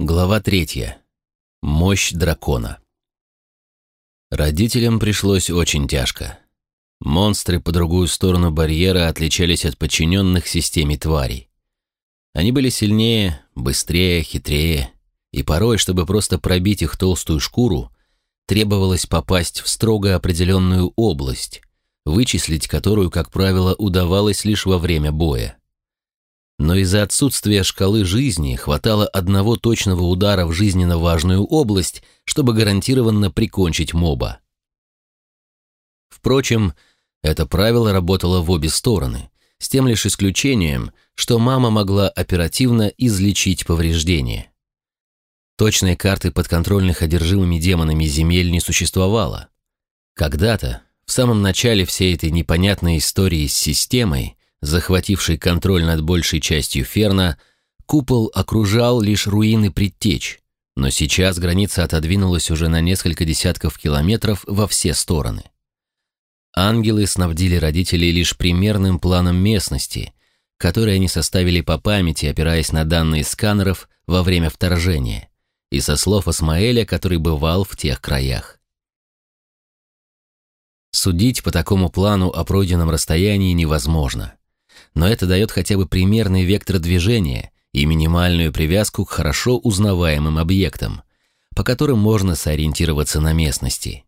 Глава третья. Мощь дракона. Родителям пришлось очень тяжко. Монстры по другую сторону барьера отличались от подчиненных системе тварей. Они были сильнее, быстрее, хитрее, и порой, чтобы просто пробить их толстую шкуру, требовалось попасть в строго определенную область, вычислить которую, как правило, удавалось лишь во время боя но из-за отсутствия шкалы жизни хватало одного точного удара в жизненно важную область, чтобы гарантированно прикончить моба. Впрочем, это правило работало в обе стороны, с тем лишь исключением, что мама могла оперативно излечить повреждения. Точной карты подконтрольных одержимыми демонами земель не существовало. Когда-то, в самом начале всей этой непонятной истории с системой, захвативший контроль над большей частью Ферна, купол окружал лишь руины предтеч, но сейчас граница отодвинулась уже на несколько десятков километров во все стороны. Ангелы снабдили родителей лишь примерным планом местности, который они составили по памяти, опираясь на данные сканеров во время вторжения, и со слов Асмаэля, который бывал в тех краях. Судить по такому плану о пройденном расстоянии невозможно но это дает хотя бы примерный вектор движения и минимальную привязку к хорошо узнаваемым объектам, по которым можно сориентироваться на местности.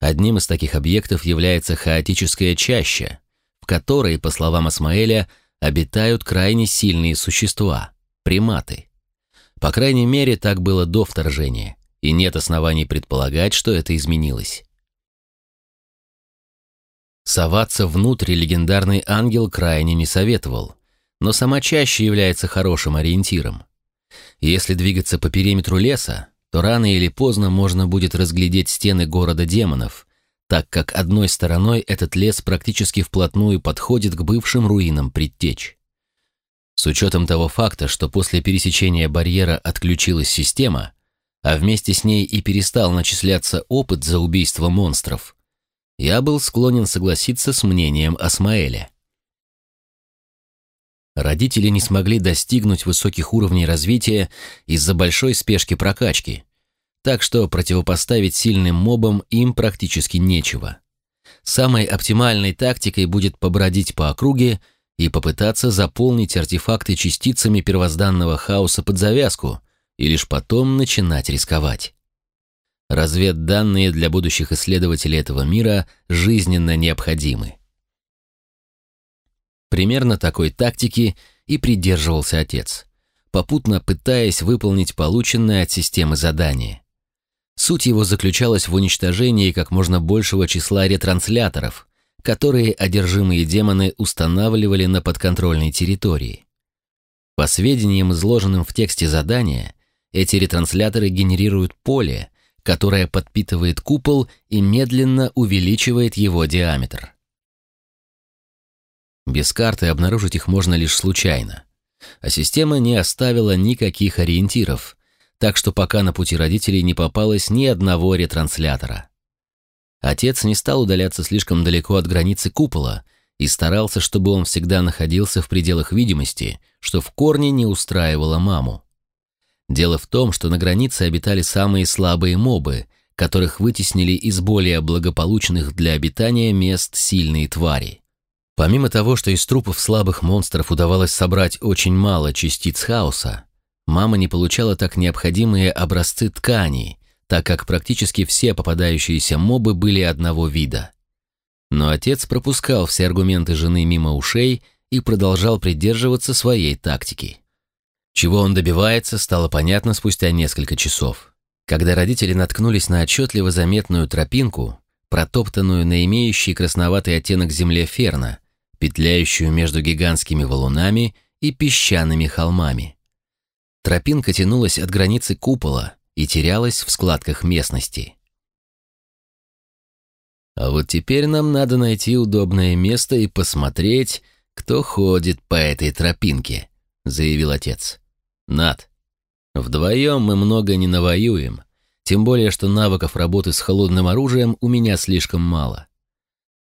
Одним из таких объектов является хаотическая чаща, в которой, по словам Асмаэля, обитают крайне сильные существа – приматы. По крайней мере, так было до вторжения, и нет оснований предполагать, что это изменилось. Соваться внутрь легендарный ангел крайне не советовал, но сама чаще является хорошим ориентиром. Если двигаться по периметру леса, то рано или поздно можно будет разглядеть стены города демонов, так как одной стороной этот лес практически вплотную подходит к бывшим руинам предтеч. С учетом того факта, что после пересечения барьера отключилась система, а вместе с ней и перестал начисляться опыт за убийство монстров, я был склонен согласиться с мнением Асмаэля. Родители не смогли достигнуть высоких уровней развития из-за большой спешки прокачки, так что противопоставить сильным мобам им практически нечего. Самой оптимальной тактикой будет побродить по округе и попытаться заполнить артефакты частицами первозданного хаоса под завязку и лишь потом начинать рисковать. Разведданные для будущих исследователей этого мира жизненно необходимы. Примерно такой тактики и придерживался отец, попутно пытаясь выполнить полученное от системы задание. Суть его заключалась в уничтожении как можно большего числа ретрансляторов, которые одержимые демоны устанавливали на подконтрольной территории. По сведениям, изложенным в тексте задания, эти ретрансляторы генерируют поле, которая подпитывает купол и медленно увеличивает его диаметр. Без карты обнаружить их можно лишь случайно. А система не оставила никаких ориентиров, так что пока на пути родителей не попалось ни одного ретранслятора. Отец не стал удаляться слишком далеко от границы купола и старался, чтобы он всегда находился в пределах видимости, что в корне не устраивало маму. Дело в том, что на границе обитали самые слабые мобы, которых вытеснили из более благополучных для обитания мест сильные твари. Помимо того, что из трупов слабых монстров удавалось собрать очень мало частиц хаоса, мама не получала так необходимые образцы тканей, так как практически все попадающиеся мобы были одного вида. Но отец пропускал все аргументы жены мимо ушей и продолжал придерживаться своей тактики. Чего он добивается, стало понятно спустя несколько часов. Когда родители наткнулись на отчетливо заметную тропинку, протоптанную на имеющий красноватый оттенок земле ферна, петляющую между гигантскими валунами и песчаными холмами. Тропинка тянулась от границы купола и терялась в складках местности. «А вот теперь нам надо найти удобное место и посмотреть, кто ходит по этой тропинке», — заявил отец. Над. Вдвоем мы много не навоюем, тем более, что навыков работы с холодным оружием у меня слишком мало.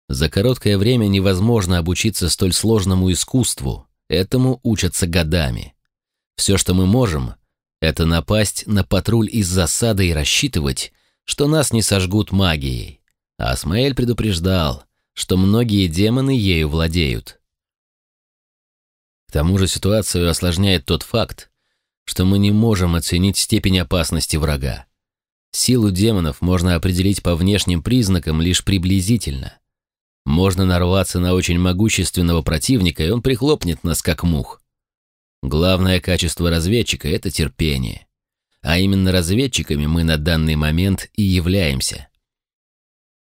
За короткое время невозможно обучиться столь сложному искусству, этому учатся годами. Все, что мы можем, Это напасть на патруль из засады и рассчитывать, что нас не сожгут магией. А Асмаэль предупреждал, что многие демоны ею владеют. К тому же ситуацию осложняет тот факт, что мы не можем оценить степень опасности врага. Силу демонов можно определить по внешним признакам лишь приблизительно. Можно нарваться на очень могущественного противника, и он прихлопнет нас как мух. Главное качество разведчика — это терпение. А именно разведчиками мы на данный момент и являемся.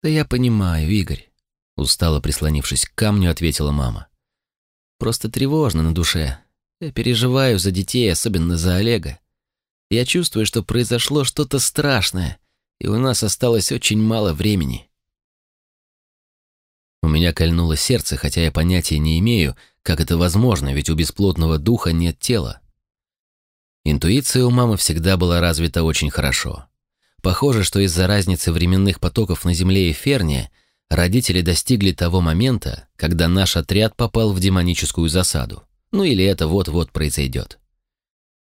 «Да я понимаю, Игорь», — устало прислонившись к камню, ответила мама. «Просто тревожно на душе. Я переживаю за детей, особенно за Олега. Я чувствую, что произошло что-то страшное, и у нас осталось очень мало времени». У меня кольнуло сердце, хотя я понятия не имею, как это возможно, ведь у бесплотного духа нет тела. Интуиция у мамы всегда была развита очень хорошо. Похоже, что из-за разницы временных потоков на Земле и Ферне родители достигли того момента, когда наш отряд попал в демоническую засаду. Ну или это вот-вот произойдет.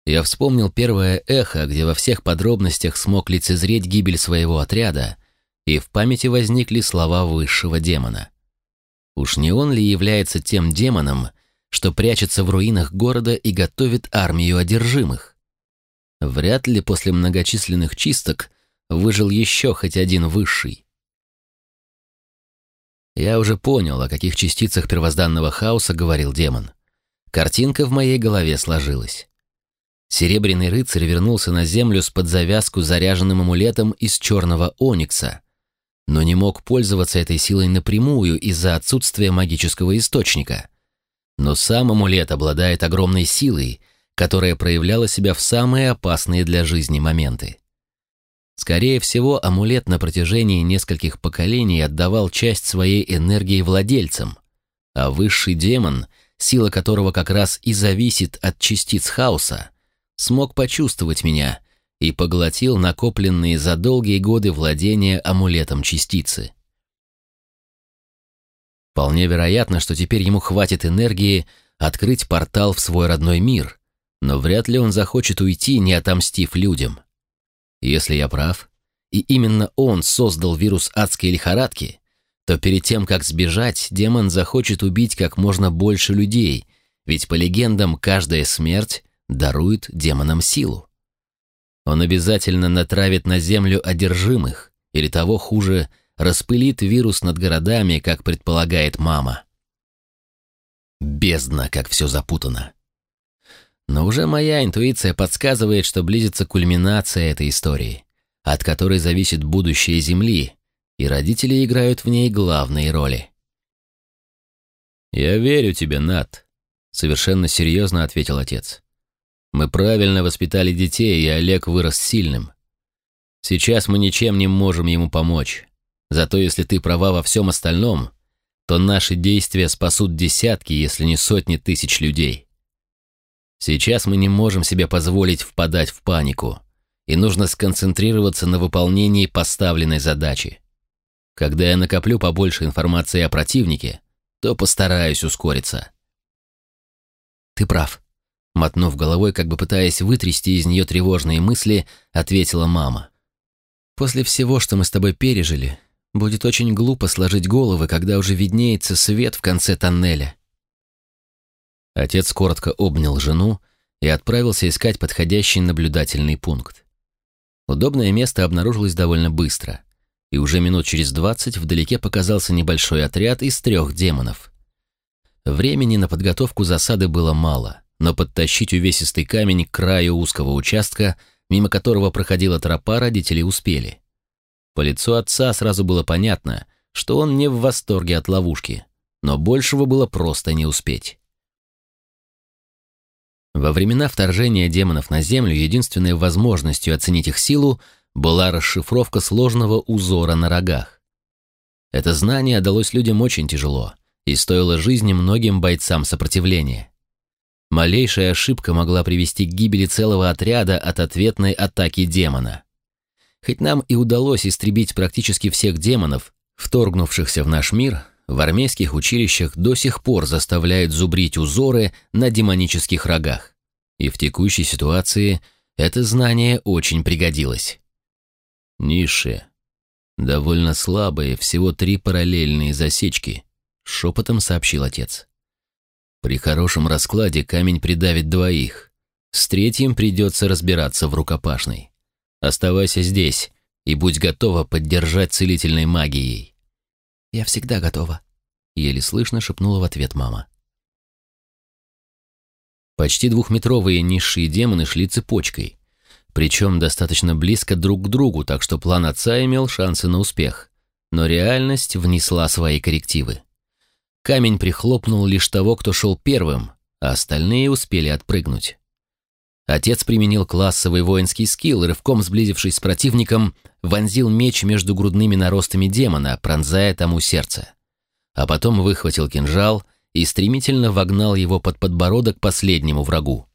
Я вспомнил первое эхо, где во всех подробностях смог лицезреть гибель своего отряда, и в памяти возникли слова высшего демона. Уж не он ли является тем демоном, что прячется в руинах города и готовит армию одержимых? Вряд ли после многочисленных чисток выжил еще хоть один высший. Я уже понял, о каких частицах первозданного хаоса говорил демон. Картинка в моей голове сложилась. Серебряный рыцарь вернулся на землю с под завязку заряженным амулетом из черного оникса, но не мог пользоваться этой силой напрямую из-за отсутствия магического источника. Но сам амулет обладает огромной силой, которая проявляла себя в самые опасные для жизни моменты. Скорее всего, амулет на протяжении нескольких поколений отдавал часть своей энергии владельцам, а высший демон, сила которого как раз и зависит от частиц хаоса, смог почувствовать меня — и поглотил накопленные за долгие годы владения амулетом частицы. Вполне вероятно, что теперь ему хватит энергии открыть портал в свой родной мир, но вряд ли он захочет уйти, не отомстив людям. Если я прав, и именно он создал вирус адской лихорадки, то перед тем, как сбежать, демон захочет убить как можно больше людей, ведь по легендам каждая смерть дарует демонам силу. Он обязательно натравит на землю одержимых, или того хуже, распылит вирус над городами, как предполагает мама. Бездна, как все запутано. Но уже моя интуиция подсказывает, что близится кульминация этой истории, от которой зависит будущее Земли, и родители играют в ней главные роли. «Я верю тебе, Нат», — совершенно серьезно ответил отец. Мы правильно воспитали детей, и Олег вырос сильным. Сейчас мы ничем не можем ему помочь. Зато если ты права во всем остальном, то наши действия спасут десятки, если не сотни тысяч людей. Сейчас мы не можем себе позволить впадать в панику, и нужно сконцентрироваться на выполнении поставленной задачи. Когда я накоплю побольше информации о противнике, то постараюсь ускориться. Ты прав. Мотнув головой, как бы пытаясь вытрясти из нее тревожные мысли, ответила мама. «После всего, что мы с тобой пережили, будет очень глупо сложить головы, когда уже виднеется свет в конце тоннеля». Отец коротко обнял жену и отправился искать подходящий наблюдательный пункт. Удобное место обнаружилось довольно быстро, и уже минут через двадцать вдалеке показался небольшой отряд из трех демонов. Времени на подготовку засады было мало но подтащить увесистый камень к краю узкого участка, мимо которого проходила тропа, родители успели. По лицу отца сразу было понятно, что он не в восторге от ловушки, но большего было просто не успеть. Во времена вторжения демонов на Землю единственной возможностью оценить их силу была расшифровка сложного узора на рогах. Это знание далось людям очень тяжело и стоило жизни многим бойцам сопротивления. Малейшая ошибка могла привести к гибели целого отряда от ответной атаки демона. Хоть нам и удалось истребить практически всех демонов, вторгнувшихся в наш мир, в армейских училищах до сих пор заставляют зубрить узоры на демонических рогах. И в текущей ситуации это знание очень пригодилось. Ниши. Довольно слабые, всего три параллельные засечки, шепотом сообщил отец. При хорошем раскладе камень придавит двоих. С третьим придется разбираться в рукопашной. Оставайся здесь и будь готова поддержать целительной магией. Я всегда готова, еле слышно шепнула в ответ мама. Почти двухметровые низшие демоны шли цепочкой, причем достаточно близко друг к другу, так что план отца имел шансы на успех. Но реальность внесла свои коррективы. Камень прихлопнул лишь того, кто шел первым, а остальные успели отпрыгнуть. Отец применил классовый воинский скилл, рывком сблизившись с противником, вонзил меч между грудными наростами демона, пронзая тому сердце. А потом выхватил кинжал и стремительно вогнал его под подбородок последнему врагу.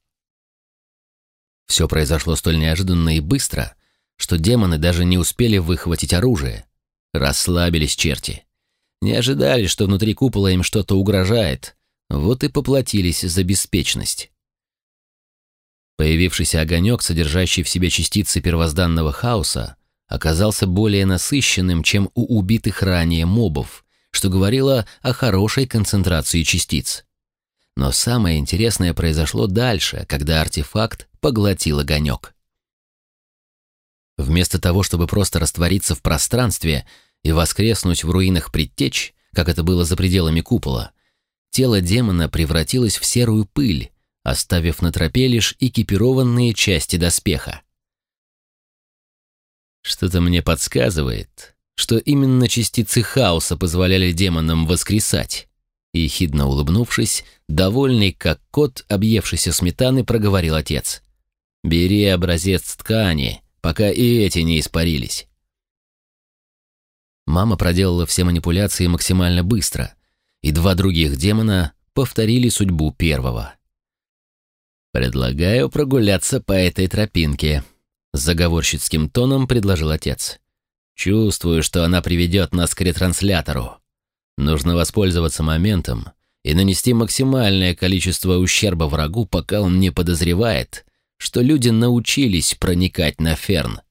Все произошло столь неожиданно и быстро, что демоны даже не успели выхватить оружие. Расслабились черти. Не ожидали, что внутри купола им что-то угрожает, вот и поплатились за беспечность. Появившийся огонек, содержащий в себе частицы первозданного хаоса, оказался более насыщенным, чем у убитых ранее мобов, что говорило о хорошей концентрации частиц. Но самое интересное произошло дальше, когда артефакт поглотил огонек. Вместо того, чтобы просто раствориться в пространстве и воскреснуть в руинах предтеч, как это было за пределами купола, тело демона превратилось в серую пыль, оставив на тропе лишь экипированные части доспеха. Что-то мне подсказывает, что именно частицы хаоса позволяли демонам воскресать. И, хидно улыбнувшись, довольный как кот, объевшийся сметаны, проговорил отец. «Бери образец ткани, пока и эти не испарились». Мама проделала все манипуляции максимально быстро, и два других демона повторили судьбу первого. «Предлагаю прогуляться по этой тропинке», — с заговорщицким тоном предложил отец. «Чувствую, что она приведет нас к ретранслятору. Нужно воспользоваться моментом и нанести максимальное количество ущерба врагу, пока он не подозревает, что люди научились проникать на ферн.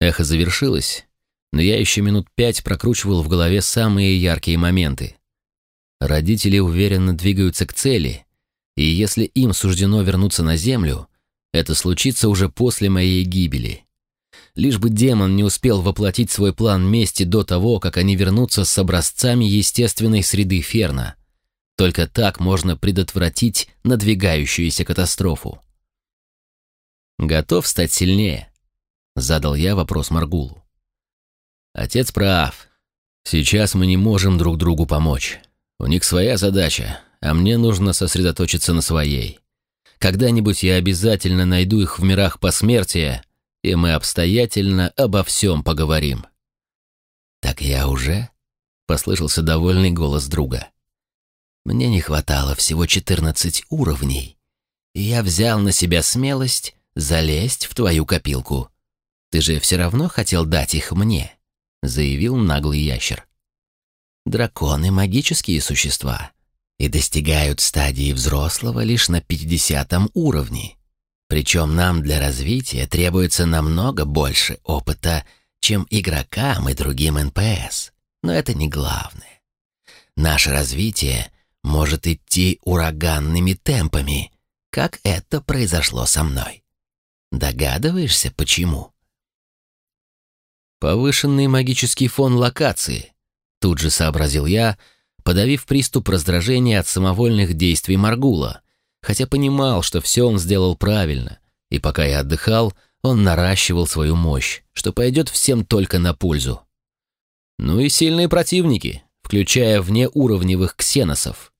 Эхо завершилось, но я еще минут пять прокручивал в голове самые яркие моменты. Родители уверенно двигаются к цели, и если им суждено вернуться на Землю, это случится уже после моей гибели лишь бы демон не успел воплотить свой план мести до того, как они вернутся с образцами естественной среды Ферна. Только так можно предотвратить надвигающуюся катастрофу. «Готов стать сильнее?» — задал я вопрос Маргулу. «Отец прав. Сейчас мы не можем друг другу помочь. У них своя задача, а мне нужно сосредоточиться на своей. Когда-нибудь я обязательно найду их в мирах посмертия и мы обстоятельно обо всем поговорим». «Так я уже?» — послышался довольный голос друга. «Мне не хватало всего четырнадцать уровней, и я взял на себя смелость залезть в твою копилку. Ты же все равно хотел дать их мне», — заявил наглый ящер. «Драконы — магические существа» и достигают стадии взрослого лишь на пятидесятом уровне. Причем нам для развития требуется намного больше опыта, чем игрокам и другим НПС. Но это не главное. Наше развитие может идти ураганными темпами, как это произошло со мной. Догадываешься, почему? Повышенный магический фон локации, тут же сообразил я, подавив приступ раздражения от самовольных действий Маргула, хотя понимал, что все он сделал правильно, и пока я отдыхал, он наращивал свою мощь, что пойдет всем только на пользу. Ну и сильные противники, включая внеуровневых ксеносов.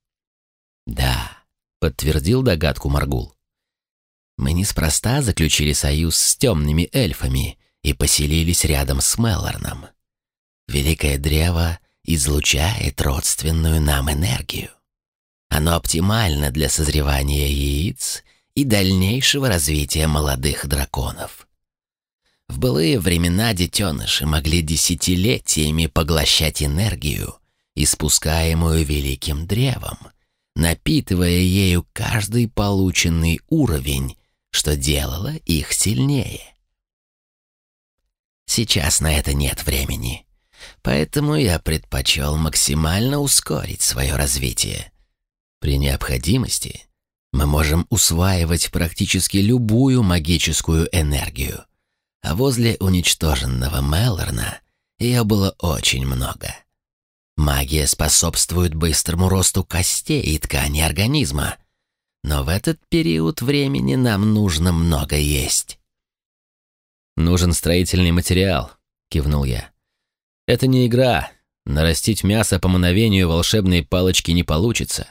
«Да», — подтвердил догадку Маргул. «Мы неспроста заключили союз с темными эльфами и поселились рядом с Мелорном. Великое древо излучает родственную нам энергию. Оно оптимально для созревания яиц и дальнейшего развития молодых драконов. В былые времена детеныши могли десятилетиями поглощать энергию, испускаемую великим древом, напитывая ею каждый полученный уровень, что делало их сильнее. Сейчас на это нет времени, поэтому я предпочел максимально ускорить свое развитие. При необходимости мы можем усваивать практически любую магическую энергию, а возле уничтоженного Мелорна ее было очень много. Магия способствует быстрому росту костей и тканей организма, но в этот период времени нам нужно много есть. «Нужен строительный материал», — кивнул я. «Это не игра. Нарастить мясо по мановению волшебной палочки не получится.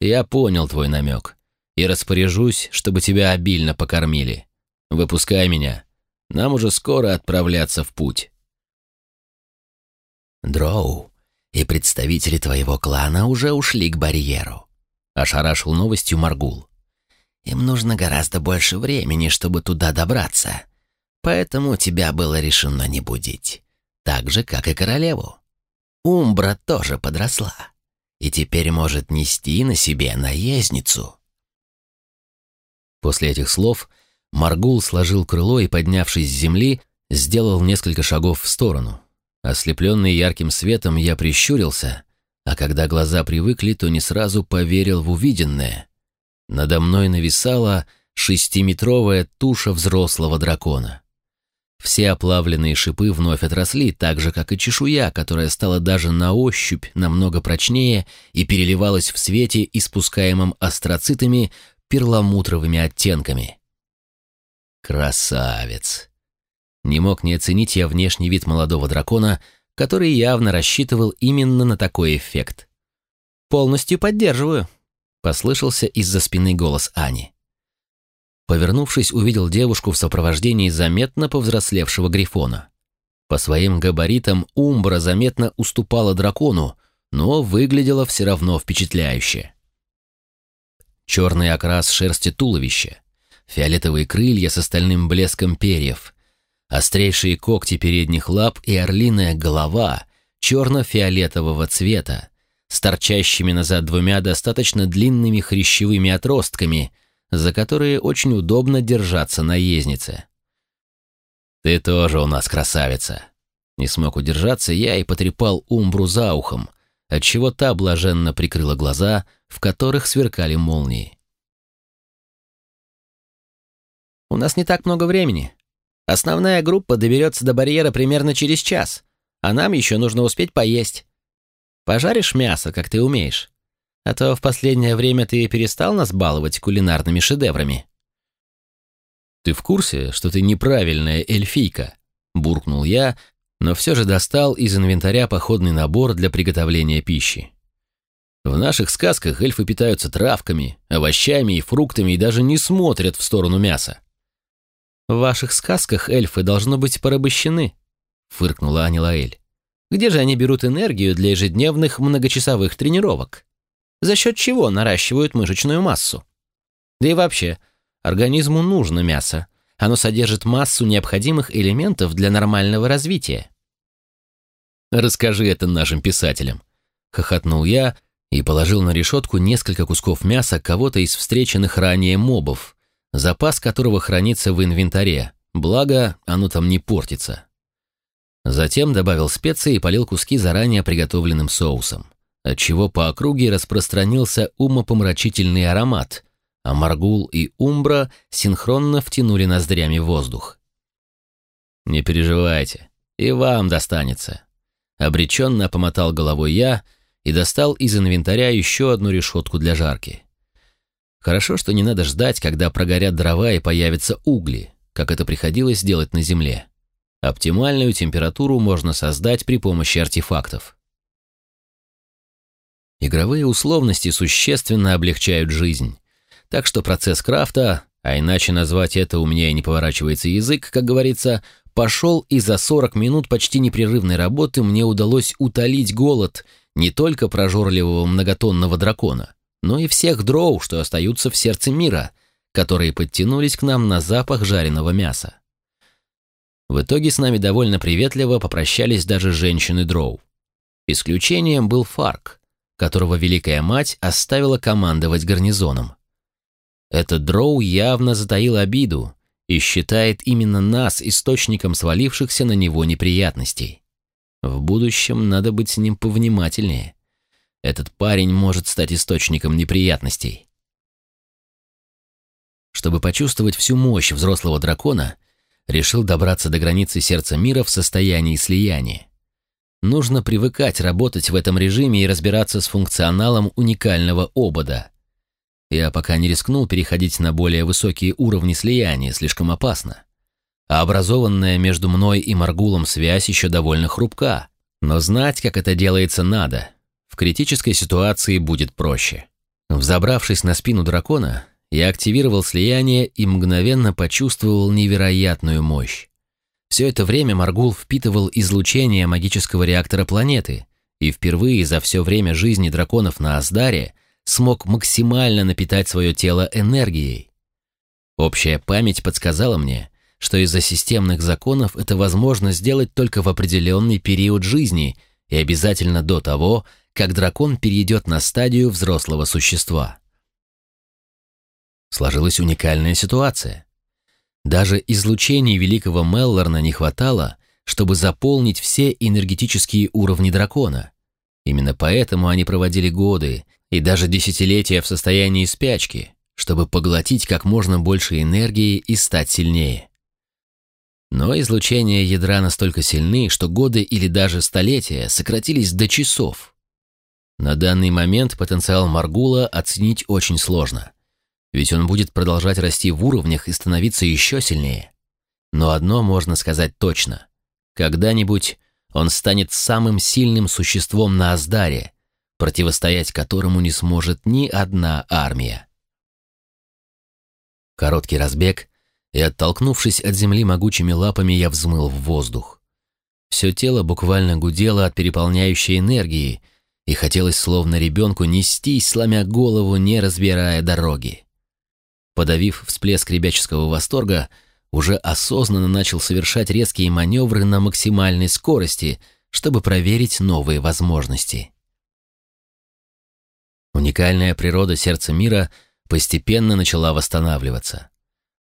Я понял твой намек и распоряжусь, чтобы тебя обильно покормили. Выпускай меня. Нам уже скоро отправляться в путь». «Дроу, и представители твоего клана уже ушли к барьеру», — ошарашил новостью Маргул. «Им нужно гораздо больше времени, чтобы туда добраться, поэтому тебя было решено не будить, так же, как и королеву. Умбра тоже подросла и теперь может нести на себе наездницу». После этих слов Маргул сложил крыло и, поднявшись с земли, сделал несколько шагов в сторону. Ослепленный ярким светом, я прищурился, а когда глаза привыкли, то не сразу поверил в увиденное. Надо мной нависала шестиметровая туша взрослого дракона. Все оплавленные шипы вновь отросли, так же, как и чешуя, которая стала даже на ощупь намного прочнее и переливалась в свете, испускаемом астроцитами перламутровыми оттенками. Красавец! Не мог не оценить я внешний вид молодого дракона, который явно рассчитывал именно на такой эффект. «Полностью поддерживаю», — послышался из-за спины голос Ани. Повернувшись, увидел девушку в сопровождении заметно повзрослевшего грифона. По своим габаритам Умбра заметно уступала дракону, но выглядела все равно впечатляюще. Черный окрас шерсти туловища, фиолетовые крылья с остальным блеском перьев, острейшие когти передних лап и орлиная голова черно-фиолетового цвета, с торчащими назад двумя достаточно длинными хрящевыми отростками, за которые очень удобно держаться наезднице. «Ты тоже у нас красавица!» Не смог удержаться я и потрепал Умбру за ухом, отчего та блаженно прикрыла глаза, в которых сверкали молнии. «У нас не так много времени. Основная группа доберется до барьера примерно через час, а нам еще нужно успеть поесть. Пожаришь мясо, как ты умеешь? А то в последнее время ты перестал нас баловать кулинарными шедеврами». «Ты в курсе, что ты неправильная эльфийка?» – буркнул я, но все же достал из инвентаря походный набор для приготовления пищи. В наших сказках эльфы питаются травками, овощами и фруктами и даже не смотрят в сторону мяса. «В ваших сказках эльфы должно быть порабощены», — фыркнула Анилаэль. «Где же они берут энергию для ежедневных многочасовых тренировок? За счет чего наращивают мышечную массу? Да и вообще, организму нужно мясо. Оно содержит массу необходимых элементов для нормального развития». «Расскажи это нашим писателям», — хохотнул я, — и положил на решетку несколько кусков мяса кого-то из встреченных ранее мобов, запас которого хранится в инвентаре, благо оно там не портится. Затем добавил специи и полил куски заранее приготовленным соусом, отчего по округе распространился умопомрачительный аромат, а Маргул и Умбра синхронно втянули ноздрями воздух. «Не переживайте, и вам достанется», — обреченно помотал головой я — и достал из инвентаря еще одну решетку для жарки. Хорошо, что не надо ждать, когда прогорят дрова и появятся угли, как это приходилось делать на Земле. Оптимальную температуру можно создать при помощи артефактов. Игровые условности существенно облегчают жизнь, так что процесс крафта, а иначе назвать это у меня и не поворачивается язык, как говорится, пошел и за 40 минут почти непрерывной работы мне удалось утолить голод – не только прожорливого многотонного дракона, но и всех дроу, что остаются в сердце мира, которые подтянулись к нам на запах жареного мяса. В итоге с нами довольно приветливо попрощались даже женщины дроу. Исключением был Фарк, которого Великая Мать оставила командовать гарнизоном. Этот дроу явно затаил обиду и считает именно нас источником свалившихся на него неприятностей. В будущем надо быть с ним повнимательнее. Этот парень может стать источником неприятностей. Чтобы почувствовать всю мощь взрослого дракона, решил добраться до границы сердца мира в состоянии слияния. Нужно привыкать работать в этом режиме и разбираться с функционалом уникального обода. Я пока не рискнул переходить на более высокие уровни слияния, слишком опасно. А образованная между мной и Маргулом связь еще довольно хрупка. Но знать, как это делается, надо. В критической ситуации будет проще. Взобравшись на спину дракона, я активировал слияние и мгновенно почувствовал невероятную мощь. Все это время Маргул впитывал излучение магического реактора планеты и впервые за все время жизни драконов на Аздаре смог максимально напитать свое тело энергией. Общая память подсказала мне, что из-за системных законов это возможно сделать только в определенный период жизни и обязательно до того, как дракон перейдет на стадию взрослого существа сложилась уникальная ситуация. Даже излучений великого Меллорна не хватало, чтобы заполнить все энергетические уровни дракона. Именно поэтому они проводили годы и даже десятилетия в состоянии спячки, чтобы поглотить как можно больше энергии и стать сильнее. Но излучения ядра настолько сильны, что годы или даже столетия сократились до часов. На данный момент потенциал Маргула оценить очень сложно – ведь он будет продолжать расти в уровнях и становиться еще сильнее. Но одно можно сказать точно. Когда-нибудь он станет самым сильным существом на Аздаре, противостоять которому не сможет ни одна армия. Короткий разбег, и, оттолкнувшись от земли могучими лапами, я взмыл в воздух. Все тело буквально гудело от переполняющей энергии, и хотелось словно ребенку нестись, сломя голову, не разбирая дороги подавив всплеск ребяческого восторга, уже осознанно начал совершать резкие маневры на максимальной скорости, чтобы проверить новые возможности. Уникальная природа сердца мира постепенно начала восстанавливаться.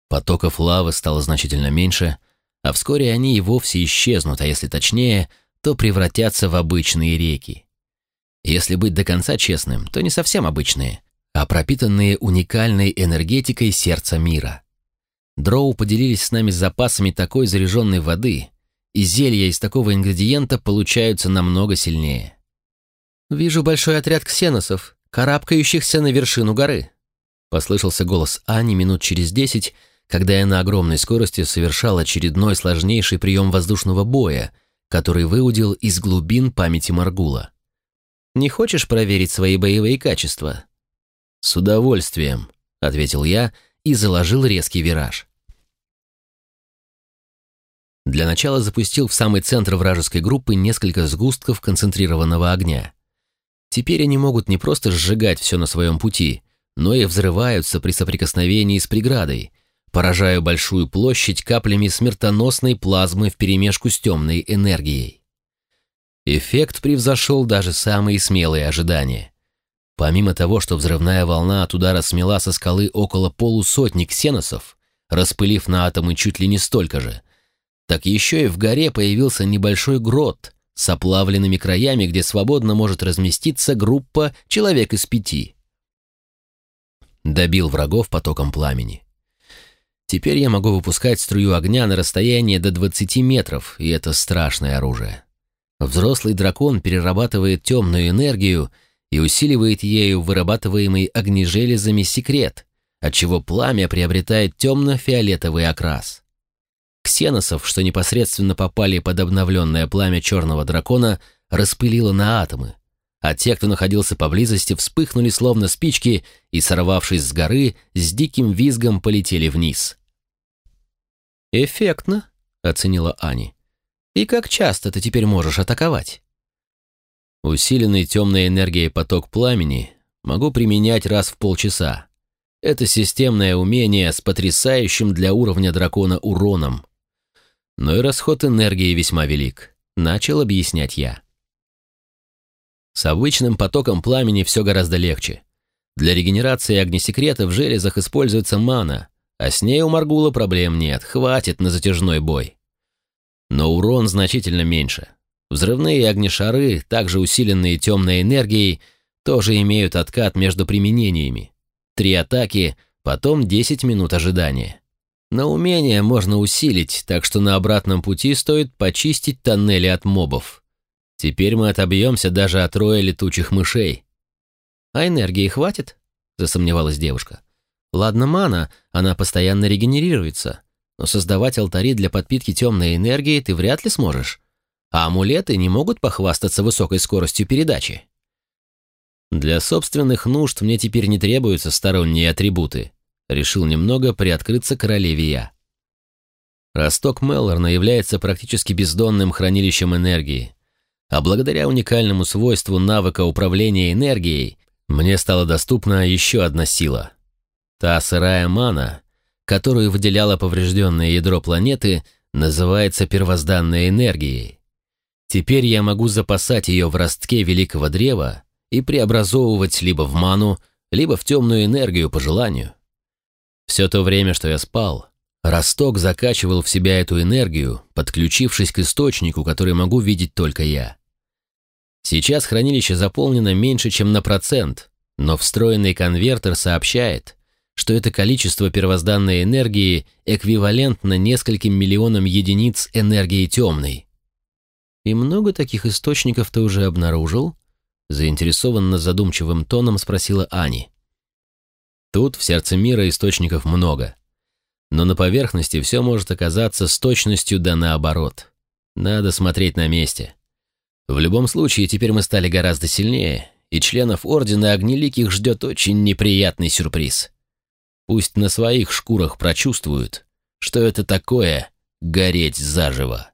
Потоков лавы стало значительно меньше, а вскоре они и вовсе исчезнут, а если точнее, то превратятся в обычные реки. Если быть до конца честным, то не совсем обычные, а пропитанные уникальной энергетикой сердца мира. Дроу поделились с нами запасами такой заряженной воды, и зелья из такого ингредиента получаются намного сильнее. «Вижу большой отряд ксеносов, карабкающихся на вершину горы», послышался голос Ани минут через десять, когда я на огромной скорости совершал очередной сложнейший прием воздушного боя, который выудил из глубин памяти Маргула. «Не хочешь проверить свои боевые качества?» «С удовольствием», — ответил я и заложил резкий вираж. Для начала запустил в самый центр вражеской группы несколько сгустков концентрированного огня. Теперь они могут не просто сжигать все на своем пути, но и взрываются при соприкосновении с преградой, поражая большую площадь каплями смертоносной плазмы вперемешку с темной энергией. Эффект превзошел даже самые смелые ожидания. Помимо того, что взрывная волна от удара смела со скалы около полусотни ксеносов, распылив на атомы чуть ли не столько же, так еще и в горе появился небольшой грот с оплавленными краями, где свободно может разместиться группа человек из пяти. Добил врагов потоком пламени. Теперь я могу выпускать струю огня на расстояние до 20 метров, и это страшное оружие. Взрослый дракон перерабатывает темную энергию — и усиливает ею вырабатываемый огнежелезами секрет, отчего пламя приобретает темно-фиолетовый окрас. Ксеносов, что непосредственно попали под обновленное пламя черного дракона, распылило на атомы, а те, кто находился поблизости, вспыхнули словно спички и, сорвавшись с горы, с диким визгом полетели вниз. «Эффектно», — оценила Ани. «И как часто ты теперь можешь атаковать?» Усиленный темной энергией поток пламени могу применять раз в полчаса. Это системное умение с потрясающим для уровня дракона уроном. Но и расход энергии весьма велик, начал объяснять я. С обычным потоком пламени все гораздо легче. Для регенерации огнесекрета в железах используется мана, а с ней у Маргула проблем нет, хватит на затяжной бой. Но урон значительно меньше. Взрывные огнешары, также усиленные темной энергией, тоже имеют откат между применениями. Три атаки, потом 10 минут ожидания. На умение можно усилить, так что на обратном пути стоит почистить тоннели от мобов. Теперь мы отобьемся даже от роя летучих мышей. «А энергии хватит?» – засомневалась девушка. «Ладно, мана, она постоянно регенерируется, но создавать алтари для подпитки темной энергии ты вряд ли сможешь а амулеты не могут похвастаться высокой скоростью передачи. Для собственных нужд мне теперь не требуются сторонние атрибуты. Решил немного приоткрыться королеве я. Росток Меллорна является практически бездонным хранилищем энергии, а благодаря уникальному свойству навыка управления энергией мне стала доступна еще одна сила. Та сырая мана, которую выделяло поврежденное ядро планеты, называется первозданной энергией. Теперь я могу запасать ее в ростке великого древа и преобразовывать либо в ману, либо в темную энергию по желанию. Все то время, что я спал, росток закачивал в себя эту энергию, подключившись к источнику, который могу видеть только я. Сейчас хранилище заполнено меньше, чем на процент, но встроенный конвертер сообщает, что это количество первозданной энергии эквивалентно нескольким миллионам единиц энергии темной. «И много таких источников ты уже обнаружил?» Заинтересованно задумчивым тоном спросила Ани. «Тут, в сердце мира, источников много. Но на поверхности все может оказаться с точностью да наоборот. Надо смотреть на месте. В любом случае, теперь мы стали гораздо сильнее, и членов Ордена Огнеликих ждет очень неприятный сюрприз. Пусть на своих шкурах прочувствуют, что это такое — гореть заживо.